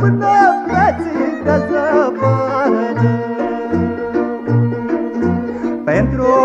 până vieții de zăpadă.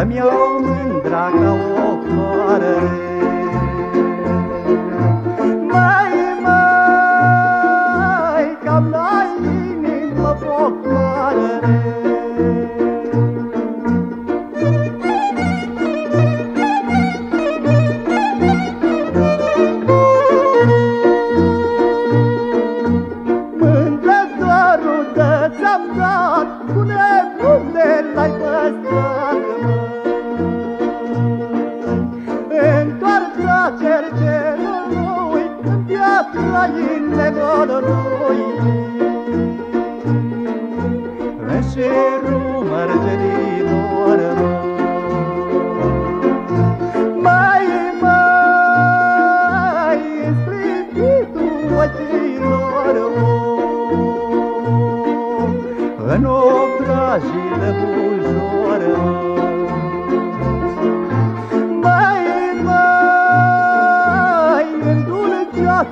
Să-mi iau mândra ca o floare. Mai, mai, cam la inimă focare ți-am dat, spune unde l-ai păstrat, flying لقالوا مسير ومر جديد ورا ماي ماي سريت وجهي ورا غنوب راجي لبوش ورا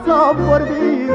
ți-au vorbit